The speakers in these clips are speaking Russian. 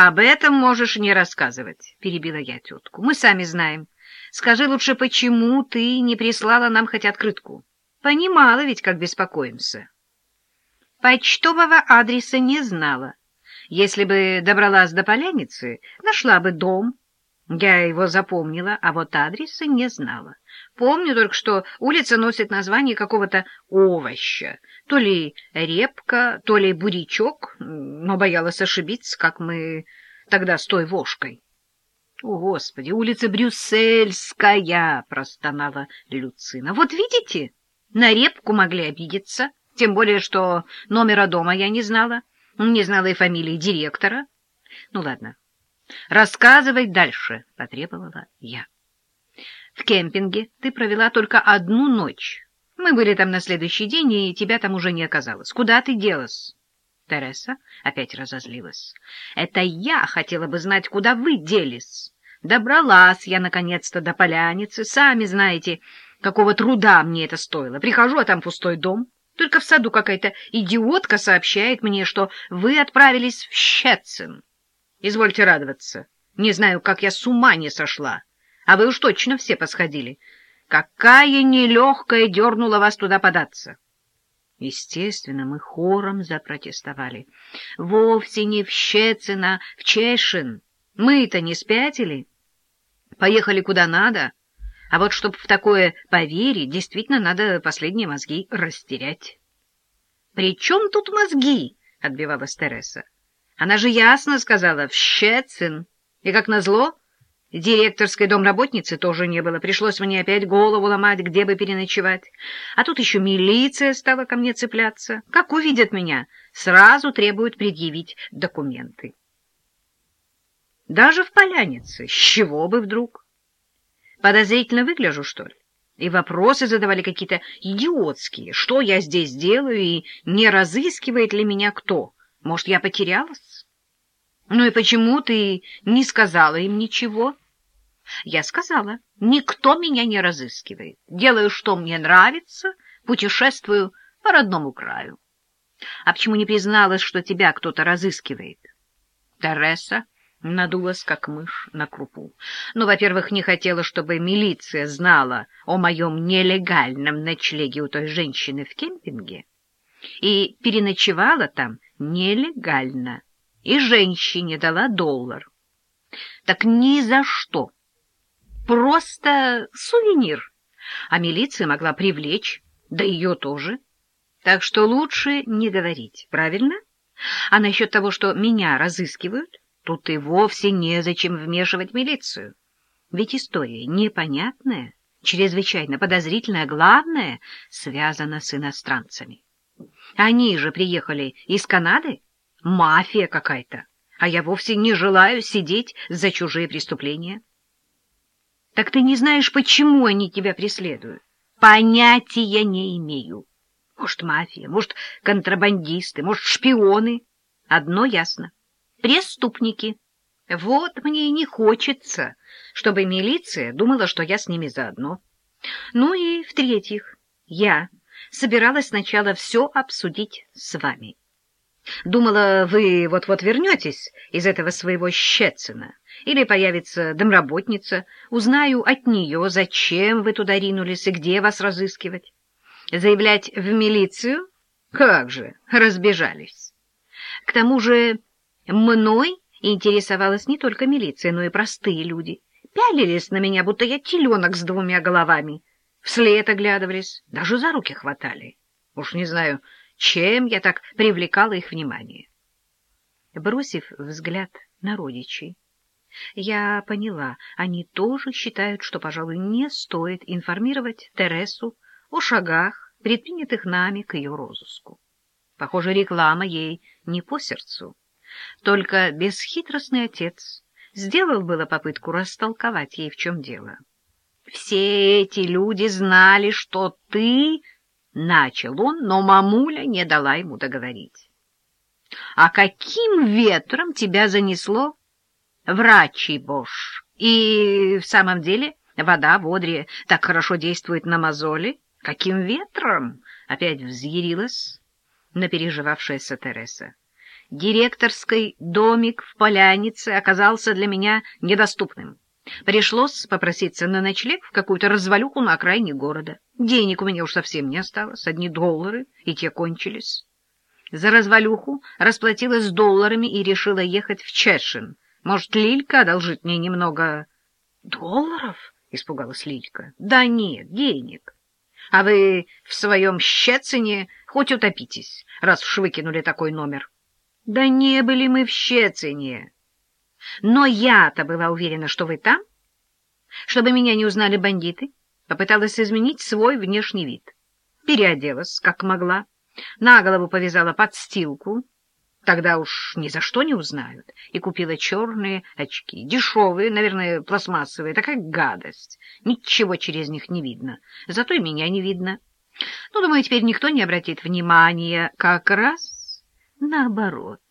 Об этом можешь не рассказывать, — перебила я тетку. Мы сами знаем. Скажи лучше, почему ты не прислала нам хоть открытку? Понимала ведь, как беспокоимся. Почтового адреса не знала. Если бы добралась до поляницы, нашла бы дом. Я его запомнила, а вот адреса не знала. Помню только, что улица носит название какого-то овоща. То ли репка, то ли бурячок, но боялась ошибиться, как мы тогда с той вошкой. — О, Господи, улица Брюссельская! — простонала Люцина. — Вот видите, на репку могли обидеться, тем более, что номера дома я не знала, не знала и фамилии директора. — Ну, ладно, рассказывай дальше, — потребовала я. В кемпинге ты провела только одну ночь. Мы были там на следующий день, и тебя там уже не оказалось. Куда ты делась? Тереса опять разозлилась. Это я хотела бы знать, куда вы делись. Добралась я, наконец-то, до поляницы. Сами знаете, какого труда мне это стоило. Прихожу, а там пустой дом. Только в саду какая-то идиотка сообщает мне, что вы отправились в Щецин. Извольте радоваться. Не знаю, как я с ума не сошла. А вы уж точно все посходили. Какая нелегкая дернула вас туда податься? Естественно, мы хором запротестовали. Вовсе не в Щецина, в Чешин. Мы-то не спятили. Поехали куда надо. А вот чтобы в такое поверить, действительно надо последние мозги растерять. — При чем тут мозги? — отбивалась Тереса. — Она же ясно сказала — в Щецин. И, как назло, Директорской домработницы тоже не было. Пришлось мне опять голову ломать, где бы переночевать. А тут еще милиция стала ко мне цепляться. Как увидят меня, сразу требуют предъявить документы. Даже в полянице. С чего бы вдруг? Подозрительно выгляжу, что ли? И вопросы задавали какие-то идиотские. Что я здесь делаю и не разыскивает ли меня кто? Может, я потерялась? Ну и почему ты не сказала им ничего? Я сказала, никто меня не разыскивает. Делаю, что мне нравится, путешествую по родному краю. А почему не призналась, что тебя кто-то разыскивает? Тереса надулась, как мышь на крупу. Ну, во-первых, не хотела, чтобы милиция знала о моем нелегальном ночлеге у той женщины в кемпинге. И переночевала там нелегально и женщине дала доллар. Так ни за что. Просто сувенир. А милиция могла привлечь, да ее тоже. Так что лучше не говорить, правильно? А насчет того, что меня разыскивают, тут и вовсе незачем вмешивать милицию. Ведь история непонятная, чрезвычайно подозрительная, главное, связана с иностранцами. Они же приехали из Канады, мафия какая-то, а я вовсе не желаю сидеть за чужие преступления. Так ты не знаешь, почему они тебя преследуют? Понятия не имею. Может, мафия, может, контрабандисты, может, шпионы. Одно ясно. Преступники. Вот мне и не хочется, чтобы милиция думала, что я с ними заодно. Ну и, в-третьих, я собиралась сначала все обсудить с вами. Думала, вы вот-вот вернетесь из этого своего Щецина, или появится домработница, узнаю от нее, зачем вы туда ринулись и где вас разыскивать. Заявлять в милицию? Как же, разбежались. К тому же мной интересовалась не только милиция, но и простые люди. Пялились на меня, будто я теленок с двумя головами. Вслед оглядывались, даже за руки хватали. Уж не знаю, чем я так привлекала их внимание. Бросив взгляд на родичей, я поняла, они тоже считают, что, пожалуй, не стоит информировать Тересу о шагах, предпринятых нами к ее розыску. Похоже, реклама ей не по сердцу. Только бесхитростный отец сделал было попытку растолковать ей, в чем дело. Все эти люди знали, что ты Начал он, но мамуля не дала ему договорить. — А каким ветром тебя занесло? — Врачи, Бош. И в самом деле вода в Одре так хорошо действует на мозоли? Каким ветром? — опять взъярилась напереживавшаяся Тереса. Директорский домик в Полянице оказался для меня недоступным. Пришлось попроситься на ночлег в какую-то развалюху на окраине города. Денег у меня уж совсем не осталось, одни доллары, и те кончились. За развалюху расплатилась долларами и решила ехать в Чешин. Может, Лилька одолжит мне немного... — Долларов? — испугалась Лилька. — Да нет, денег. А вы в своем Щецине хоть утопитесь, раз уж выкинули такой номер. — Да не были мы в Щецине. Но я-то была уверена, что вы там. Чтобы меня не узнали бандиты, попыталась изменить свой внешний вид. Переоделась, как могла, на голову повязала подстилку, тогда уж ни за что не узнают, и купила черные очки, дешевые, наверное, пластмассовые, такая гадость, ничего через них не видно, зато и меня не видно. Ну, думаю, теперь никто не обратит внимания, как раз наоборот. —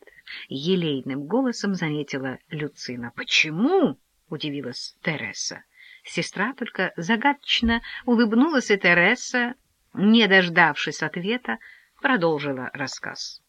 елейным голосом заметила Люцина. «Почему?» — удивилась Тереса. Сестра только загадочно улыбнулась, и Тереса, не дождавшись ответа, продолжила рассказ.